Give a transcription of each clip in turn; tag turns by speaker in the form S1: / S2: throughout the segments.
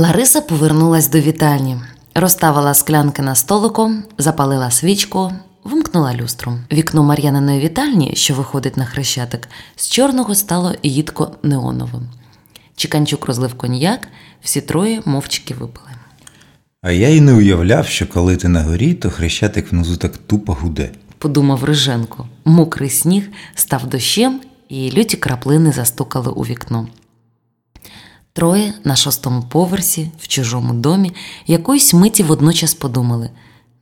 S1: Лариса повернулась до вітальні, розставила склянки на столику, запалила свічку, вимкнула люстру. Вікно Мар'яниної вітальні, що виходить на хрещатик, з чорного стало їдко неоновим. Чіканчук розлив коньяк, всі троє мовчки випили.
S2: А я й не уявляв, що коли ти на горі, то хрещатик внизу так тупо гуде.
S1: Подумав Риженко. Мокрий сніг став дощем, і люті краплини застукали у вікно. Троє на шостому поверсі, в чужому домі, якоїсь миті водночас подумали,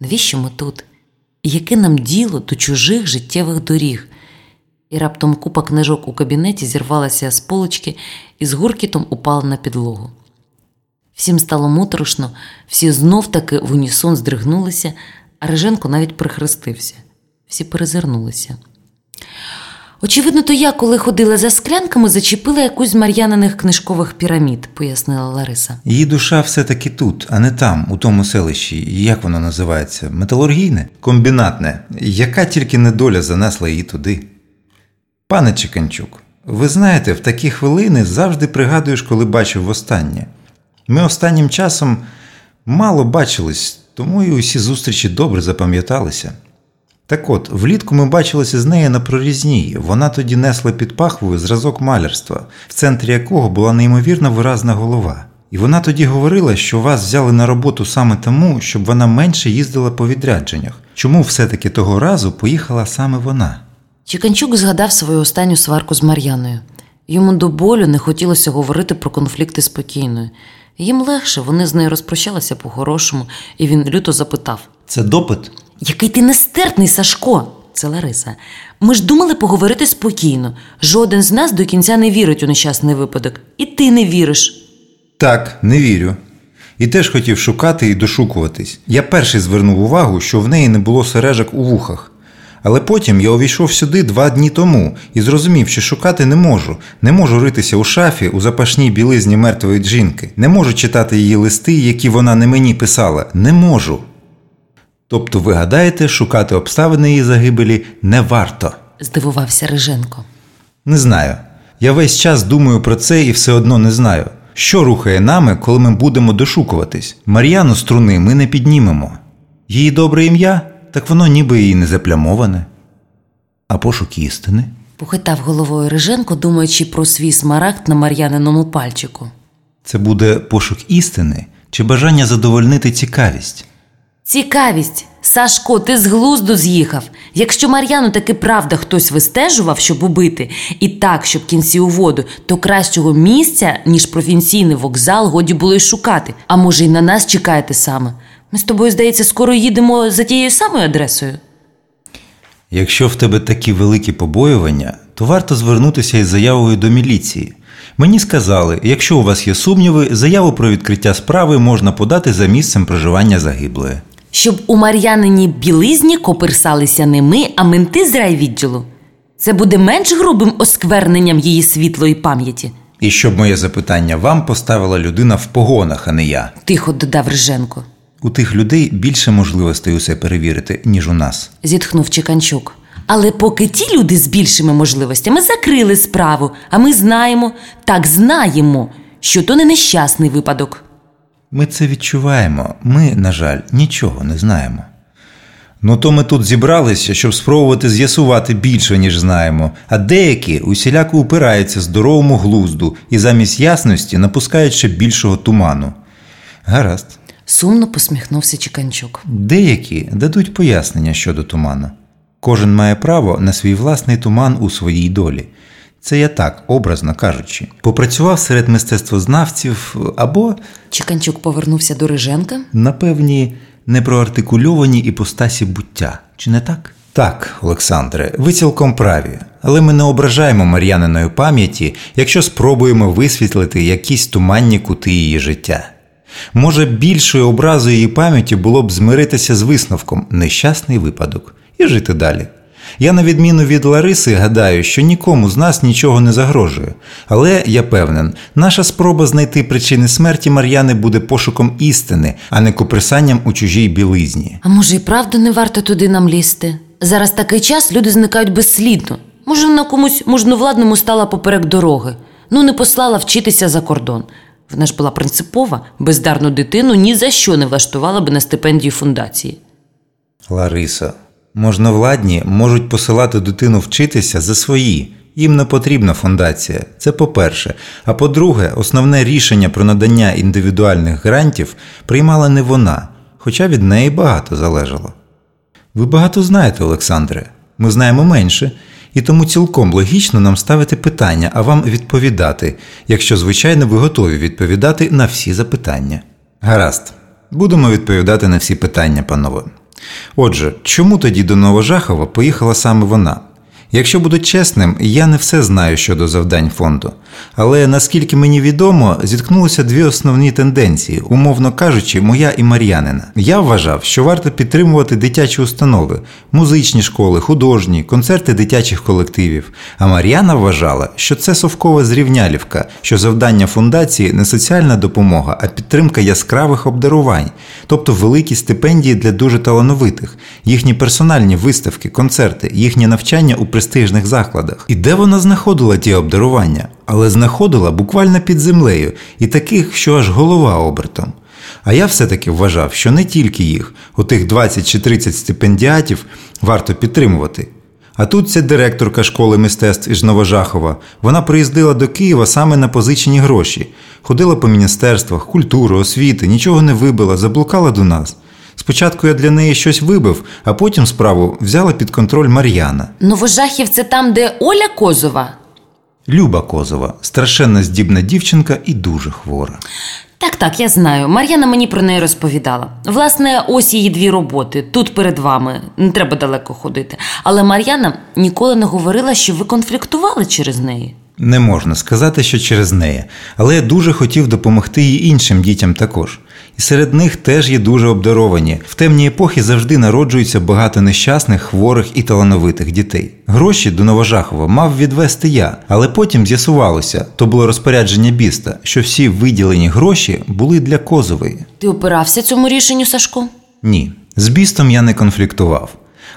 S1: навіщо ми тут? Яке нам діло до чужих життєвих доріг? І раптом купа книжок у кабінеті зірвалася з полочки і з гуркітом упала на підлогу. Всім стало моторошно, всі знов таки в унісон здригнулися, а Риженко навіть прихрестився. Всі перезирнулися. Очевидно, то я, коли ходила за склянками, зачепила якусь з мар'яниних книжкових пірамід, пояснила Лариса.
S2: Її душа все-таки тут, а не там, у тому селищі. Як воно називається? Металургійне? Комбінатне. Яка тільки недоля занесла її туди? Пане Чеканчук, ви знаєте, в такі хвилини завжди пригадуєш, коли бачив востаннє. Ми останнім часом мало бачились, тому і усі зустрічі добре запам'яталися. Так от, влітку ми бачилися з нею на прорізній. Вона тоді несла під пахвою зразок малярства, в центрі якого була неймовірно виразна голова. І вона тоді говорила, що вас взяли на роботу саме тому, щоб вона менше їздила по відрядженнях. Чому все-таки того разу поїхала саме вона?
S1: Чіканчук згадав свою останню сварку з Мар'яною. Йому до болю не хотілося говорити про конфлікти спокійно. Їм легше, вони з нею розпрощалися по-хорошому, і він люто запитав:
S2: Це допит?
S1: Який ти нестерпний, Сашко! Це Лариса. Ми ж думали поговорити спокійно. Жоден з нас до кінця не вірить у нещасний випадок. І ти не віриш.
S2: Так, не вірю. І теж хотів шукати і дошукуватись. Я перший звернув увагу, що в неї не було сережок у вухах. Але потім я увійшов сюди два дні тому і зрозумів, що шукати не можу. Не можу ритися у шафі у запашній білизні мертвої жінки. Не можу читати її листи, які вона не мені писала. Не можу. Тобто, ви гадаєте, шукати обставини її загибелі не варто.
S1: здивувався Риженко.
S2: Не знаю. Я весь час думаю про це і все одно не знаю. Що рухає нами, коли ми будемо дошукуватись? Мар'яну струни ми не піднімемо. Її добре ім'я, так воно ніби і не заплямоване. А пошук істини?
S1: Похитав головою Риженко, думаючи про свій смарагд на Мар'яниному пальчику.
S2: Це буде пошук істини чи бажання задовольнити цікавість?
S1: Цікавість. Сашко, ти з глузду з'їхав. Якщо Мар'яну таки правда хтось вистежував, щоб убити, і так, щоб кінці у воду, то кращого місця, ніж провінційний вокзал, годі було й шукати. А може, й на нас чекаєте саме. Ми з тобою, здається, скоро їдемо за тією самою адресою.
S2: Якщо в тебе такі великі побоювання, то варто звернутися із заявою до міліції. Мені сказали, якщо у вас є сумніви, заяву про відкриття справи можна подати за місцем проживання загиблої.
S1: Щоб у Мар'янині білизні коперсалися не ми, а менти з райвідділу. Це буде менш грубим оскверненням її світлої пам'яті,
S2: І щоб моє запитання вам поставила людина в погонах, а не я.
S1: тихо додав Риженко.
S2: У тих людей більше можливостей усе перевірити, ніж у нас.
S1: зітхнув Чеканчук. Але поки ті люди з більшими можливостями закрили справу, а ми знаємо, так знаємо, що то не нещасний випадок.
S2: Ми це відчуваємо. Ми, на жаль, нічого не знаємо. Ну то ми тут зібралися, щоб спробувати з'ясувати більше, ніж знаємо, а деякі усіляко упираються здоровому глузду і замість ясності напускають ще більшого туману. Гаразд.
S1: Сумно посміхнувся Чеканчук.
S2: Деякі дадуть пояснення щодо туману. Кожен має право на свій власний туман у своїй долі. Це я так, образно кажучи. Попрацював серед мистецтвознавців або
S1: Чеканчук повернувся до Риженка.
S2: на певні непроартикульовані іпостасі буття. Чи не так? Так, Олександре, ви цілком праві, але ми не ображаємо Мар'яниної пам'яті, якщо спробуємо висвітлити якісь туманні кути її життя. Може, більшою образою її пам'яті було б змиритися з висновком нещасний випадок і жити далі. Я, на відміну від Лариси, гадаю, що нікому з нас нічого не загрожує. Але я певнен, наша спроба знайти причини смерті Мар'яни буде пошуком істини, а не копресанням у чужій білизні.
S1: А може, і правда не варто туди нам лізти? Зараз такий час люди зникають безслідно. Може, вона комусь можновладному стала поперек дороги. Ну, не послала вчитися за кордон. Вона ж була принципова, бездарну дитину ні за що не влаштувала би на стипендію фундації.
S2: Лариса, можновладні можуть посилати дитину вчитися за свої. Їм не потрібна фундація. Це по-перше. А по-друге, основне рішення про надання індивідуальних грантів приймала не вона, хоча від неї багато залежало. Ви багато знаєте, Олександре. Ми знаємо менше, і тому цілком логічно нам ставити питання, а вам відповідати, якщо, звичайно, ви готові відповідати на всі запитання. Гаразд, будемо відповідати на всі питання, панове. Отже, чому тоді до Новожахова поїхала саме вона? Якщо буду чесним, я не все знаю щодо завдань фонду, але наскільки мені відомо, зіткнулися дві основні тенденції, умовно кажучи, моя і Мар'янина. Я вважав, що варто підтримувати дитячі установи, музичні школи, художні, концерти дитячих колективів. А Мар'яна вважала, що це совкова зрівнялівка, що завдання фундації не соціальна допомога, а підтримка яскравих обдарувань, тобто великі стипендії для дуже талановитих, їхні персональні виставки, концерти, їхнє навчання у престижних закладах. І де вона знаходила ті обдарування? Але знаходила буквально під землею і таких, що аж голова обертом. А я все-таки вважав, що не тільки їх, у тих 20 чи 30 стипендіатів варто підтримувати. А тут ця директорка школи мистецтв із Новожахова. Вона приїздила до Києва саме на позичені гроші, ходила по міністерствах, культури, освіти, нічого не вибила, заблукала до нас. Спочатку я для неї щось вибив, а потім справу взяла під контроль Мар'яна.
S1: Новожахів це там, де Оля Козова?
S2: Люба Козова, страшенно здібна дівчинка і дуже хвора.
S1: Так, так, я знаю. Мар'яна мені про неї розповідала. Власне, ось її дві роботи тут перед вами. Не треба далеко ходити. Але Мар'яна ніколи не говорила, що ви конфліктували через неї.
S2: Не можна сказати, що через неї, але я дуже хотів допомогти і іншим дітям також. І серед них теж є дуже обдаровані. В темні епохи завжди народжується багато нещасних, хворих і талановитих дітей. Гроші до Новожахова мав відвести я, але потім з'ясувалося, то було розпорядження біста, що всі виділені гроші були для Козової.
S1: Ти опирався цьому рішенню, Сашко?
S2: Ні, з бістом я не конфліктував.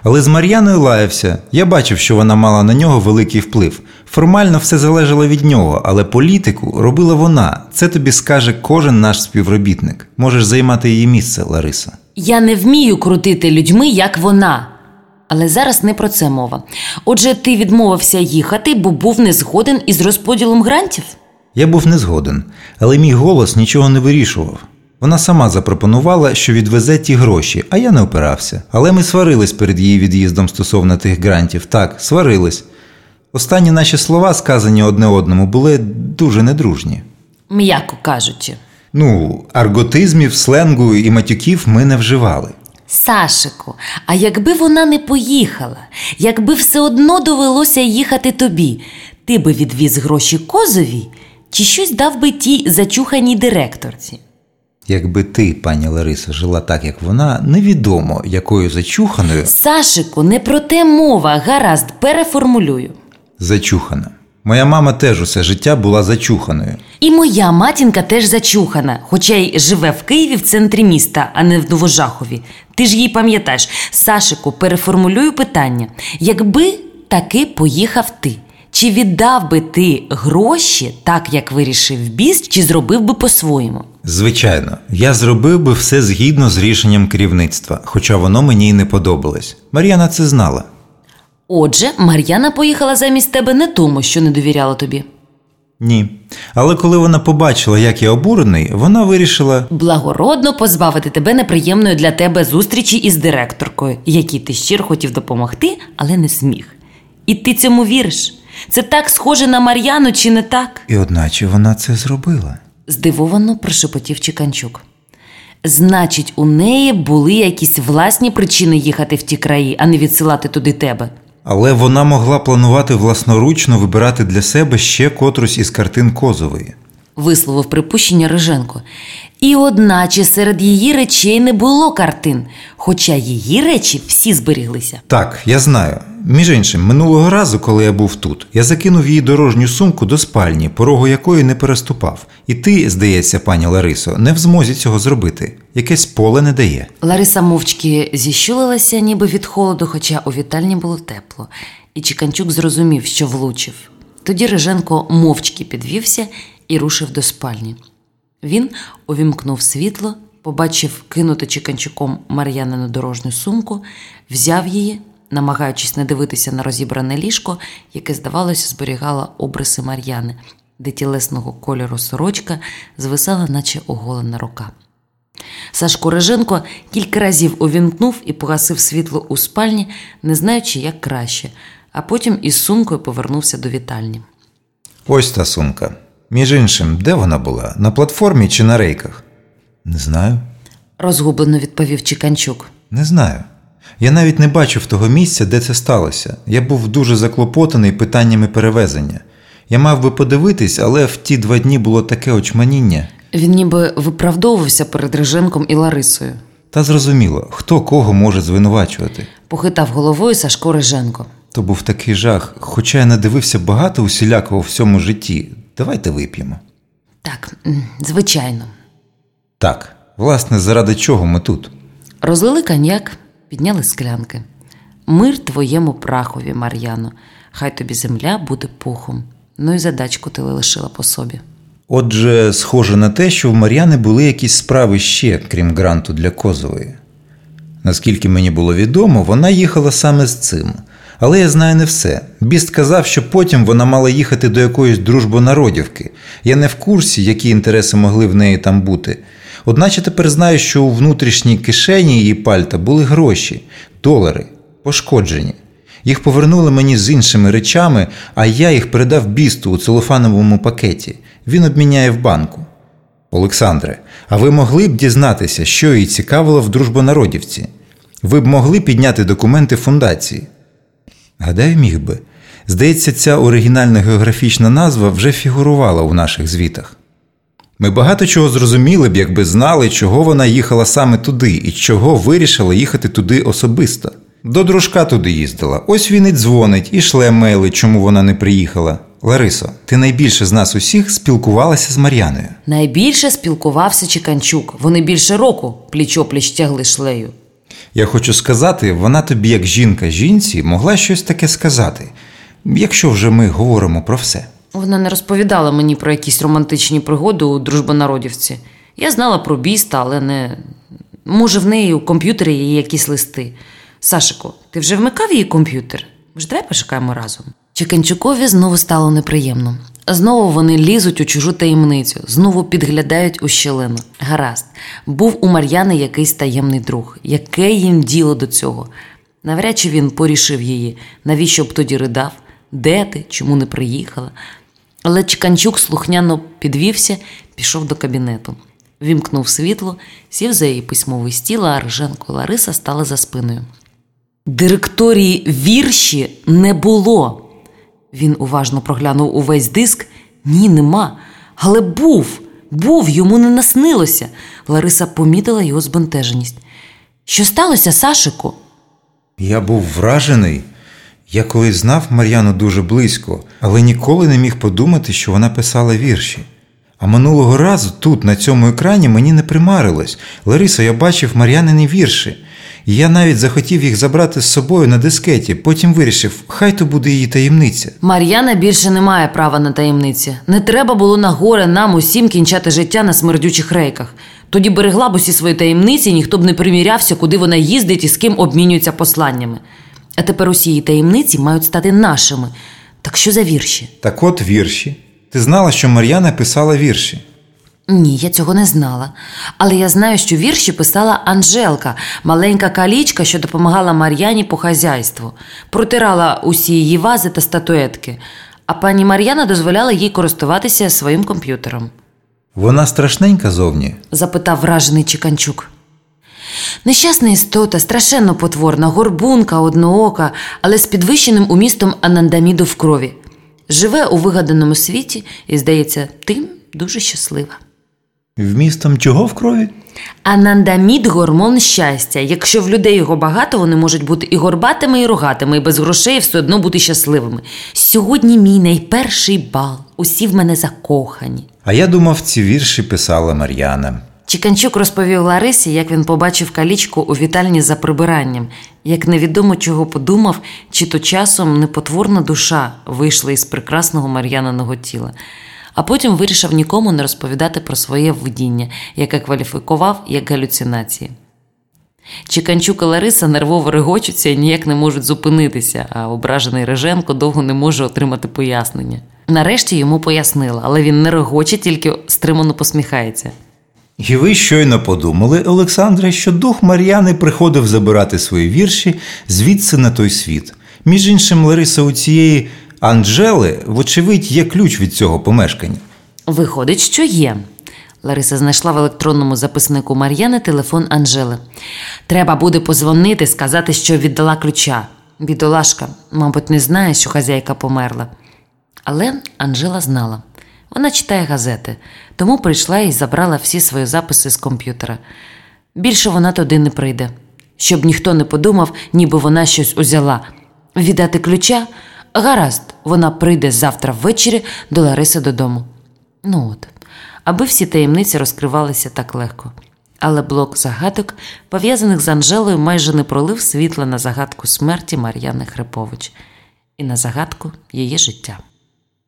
S2: Але з Мар'яною лаявся. Я бачив, що вона мала на нього великий вплив. Формально все залежало від нього, але політику робила вона. Це тобі скаже кожен наш співробітник. Можеш займати її місце, Лариса.
S1: Я не вмію крутити людьми, як вона. Але зараз не про це мова. Отже, ти відмовився їхати, бо був не згоден із розподілом грантів?
S2: Я був не згоден, але мій голос нічого не вирішував. Вона сама запропонувала, що відвезе ті гроші, а я не опирався. Але ми сварились перед її від'їздом стосовно тих грантів. Так, сварились. Останні наші слова, сказані одне одному, були дуже недружні.
S1: М'яко кажучи.
S2: Ну, арготизмів, сленгу і матюків ми не вживали.
S1: Сашику, а якби вона не поїхала, якби все одно довелося їхати тобі, ти би відвіз гроші козові чи щось дав би тій зачуханій директорці?
S2: Якби ти, пані Лариса, жила так, як вона, невідомо, якою зачуханою
S1: Сашику, не про те мова, гаразд, переформулюю.
S2: зачухана. Моя мама теж усе життя була зачуханою.
S1: І моя матінка теж зачухана, хоча й живе в Києві в центрі міста, а не в Новожахові. Ти ж її пам'ятаєш. Сашику, переформулюю питання: якби таки поїхав ти, чи віддав би ти гроші так, як вирішив біс, чи зробив би по-своєму?
S2: Звичайно, я зробив би все згідно з рішенням керівництва, хоча воно мені й не подобалось. Мар'яна це знала.
S1: Отже, Мар'яна поїхала замість тебе не тому, що не довіряла тобі.
S2: Ні. Але коли вона побачила, як я обурений, вона вирішила.
S1: Благородно позбавити тебе неприємної для тебе зустрічі із директоркою, якій ти щиро хотів допомогти, але не зміг. І ти цьому віриш? Це так схоже на Мар'яну, чи не так?
S2: І одначе вона це зробила.
S1: здивовано прошепотів Чіканчук. Значить, у неї були якісь власні причини їхати в ті краї, а не відсилати туди тебе.
S2: Але вона могла планувати власноручно вибирати для себе ще котрусь із картин Козової.
S1: Висловив припущення Риженко. І одначе серед її речей не було картин, хоча її речі всі зберіглися.
S2: Так, я знаю. Між іншим, минулого разу, коли я був тут, я закинув її дорожню сумку до спальні, порогу якої не переступав. І ти, здається, пані Ларисо, не в змозі цього зробити. Якесь поле не дає.
S1: Лариса мовчки зіщулилася, ніби від холоду, хоча у вітальні було тепло, і Чіканчук зрозумів, що влучив. Тоді Риженко мовчки підвівся рушив до спальні. Він увімкнув світло, побачив кинуту чеканчуком Мар'янину дорожню сумку, взяв її, намагаючись не дивитися на розібране ліжко, яке, здавалося, зберігало обриси Мар'яни, де тілесного кольору сорочка звисала, наче оголена рука. Сашко Реженко кілька разів увімкнув і погасив світло у спальні, не знаючи, як краще, а потім із сумкою повернувся до вітальні.
S2: Ось та сумка. Між іншим, де вона була? На платформі чи на рейках? Не знаю.
S1: Розгублено відповів Чіканчук.
S2: Не знаю. Я навіть не бачив того місця, де це сталося. Я був дуже заклопотаний питаннями перевезення. Я мав би подивитись, але в ті два дні було таке очманіння.
S1: Він ніби виправдовувався перед Реженком і Ларисою.
S2: Та зрозуміло, хто кого може звинувачувати.
S1: Похитав головою Сашко Реженко.
S2: То був такий жах, хоча я надивився багато усілякого в цьому житті. Давайте вип'ємо.
S1: Так, звичайно.
S2: Так, власне, заради чого ми тут?
S1: Розлили коньяк, підняли склянки. Мир твоєму прахові, Мар'яно, хай тобі земля буде пухом. Ну і задачку ти лишила по собі.
S2: Отже, схоже на те, що в Мар'яни були якісь справи ще, крім гранту для Козової. Наскільки мені було відомо, вона їхала саме з цим. Але я знаю не все. Біст казав, що потім вона мала їхати до якоїсь дружбонародівки. Я не в курсі, які інтереси могли в неї там бути. Одначе тепер знаю, що у внутрішній кишені її пальта були гроші, долари, пошкоджені. Їх повернули мені з іншими речами, а я їх передав бісту у целофановому пакеті. Він обміняє в банку. Олександре, а ви могли б дізнатися, що її цікавило в дружбонародівці? Ви б могли підняти документи фундації? Гадаю, міг би. Здається, ця оригінальна географічна назва вже фігурувала у наших звітах. Ми багато чого зрозуміли б, якби знали, чого вона їхала саме туди і чого вирішила їхати туди особисто. До дружка туди їздила. Ось він і дзвонить, і шле мейли, чому вона не приїхала. Ларисо, ти найбільше з нас усіх спілкувалася з Мар'яною.
S1: Найбільше спілкувався Чіканчук. Вони більше року пліч-опліч тягли шлею.
S2: Я хочу сказати, вона тобі, як жінка жінці, могла щось таке сказати, якщо вже ми говоримо про все.
S1: Вона не розповідала мені про якісь романтичні пригоди у дружбонародівці. Я знала про біста, але не. Може, в неї у комп'ютері є якісь листи. Сашико, ти вже вмикав її комп'ютер? Ми ж давай пошукаємо разом. Чеканчукові знову стало неприємно. Знову вони лізуть у чужу таємницю, знову підглядають у щілину. Гаразд, був у Мар'яни якийсь таємний друг. Яке їм діло до цього? Навряд чи він порішив її, навіщо б тоді ридав, де ти, чому не приїхала. Але Чеканчук слухняно підвівся, пішов до кабінету. Вімкнув світло, сів за її письмовий стіл, а Риженко і Лариса стали за спиною. Директорії вірші не було. Він уважно проглянув увесь диск. Ні, нема. Але був, був, йому не наснилося. Лариса помітила його збентеженість. Що сталося, Сашику?
S2: Я був вражений. Я колись знав Мар'яну дуже близько, але ніколи не міг подумати, що вона писала вірші. А минулого разу тут, на цьому екрані, мені не примарилось. Лариса, я бачив Мар'янини вірші. Я навіть захотів їх забрати з собою на дискеті, потім вирішив, хай то буде її таємниця.
S1: Мар'яна більше не має права на таємниці. Не треба було на горе нам усім кінчати життя на смердючих рейках. Тоді берегла б усі свої таємниці, ніхто б не примірявся, куди вона їздить і з ким обмінюється посланнями. А тепер усі її таємниці мають стати нашими. Так що за вірші?
S2: Так от вірші. Ти знала, що Мар'яна писала вірші.
S1: Ні, я цього не знала. Але я знаю, що вірші писала Анжелка, маленька калічка, що допомагала Мар'яні по хазяйству, протирала усі її вази та статуетки, а пані Мар'яна дозволяла їй користуватися своїм комп'ютером,
S2: Вона страшненька зовні.
S1: запитав вражений Чіканчук. Нещасна істота, страшенно потворна, горбунка, одноока, але з підвищеним умістом анандаміду в крові. Живе у вигаданому світі і, здається, тим дуже щаслива.
S2: Вмістом чого в крові?
S1: Анандамід гормон щастя. Якщо в людей його багато, вони можуть бути і горбатими, і рогатими, і без грошей все одно бути щасливими. Сьогодні мій найперший бал. Усі в мене закохані.
S2: А я думав, ці вірші писала Мар'яна.
S1: Чіканчук розповів Ларисі, як він побачив калічку у вітальні за прибиранням, як невідомо чого подумав, чи то часом непотворна душа вийшла із прекрасного Мар'яниного тіла. А потім вирішив нікому не розповідати про своє видіння, яке кваліфікував як галюцинації. Чіканчук і Лариса нервово регочуться і ніяк не можуть зупинитися, а ображений Реженко довго не може отримати пояснення. Нарешті йому пояснила, але він не регоче, тільки стримано посміхається.
S2: І ви щойно подумали, Олександре, що дух Мар'яни приходив забирати свої вірші звідси на той світ. Між іншим, Лариса, у цієї Анджели, вочевидь, є ключ від цього помешкання.
S1: Виходить, що є. Лариса знайшла в електронному записнику Мар'яни телефон Анжели. Треба буде позвонити, сказати, що віддала ключа. Бідолашка, мабуть, не знає, що хазяйка померла. Але Анжела знала. Вона читає газети, тому прийшла і забрала всі свої записи з комп'ютера. Більше вона туди не прийде, щоб ніхто не подумав, ніби вона щось узяла. Віддати ключа гаразд, вона прийде завтра ввечері до Лариси додому. Ну от, аби всі таємниці розкривалися так легко. Але блок загадок, пов'язаних з Анжелою, майже не пролив світла на загадку смерті Мар'яни Хрипович і на загадку її життя.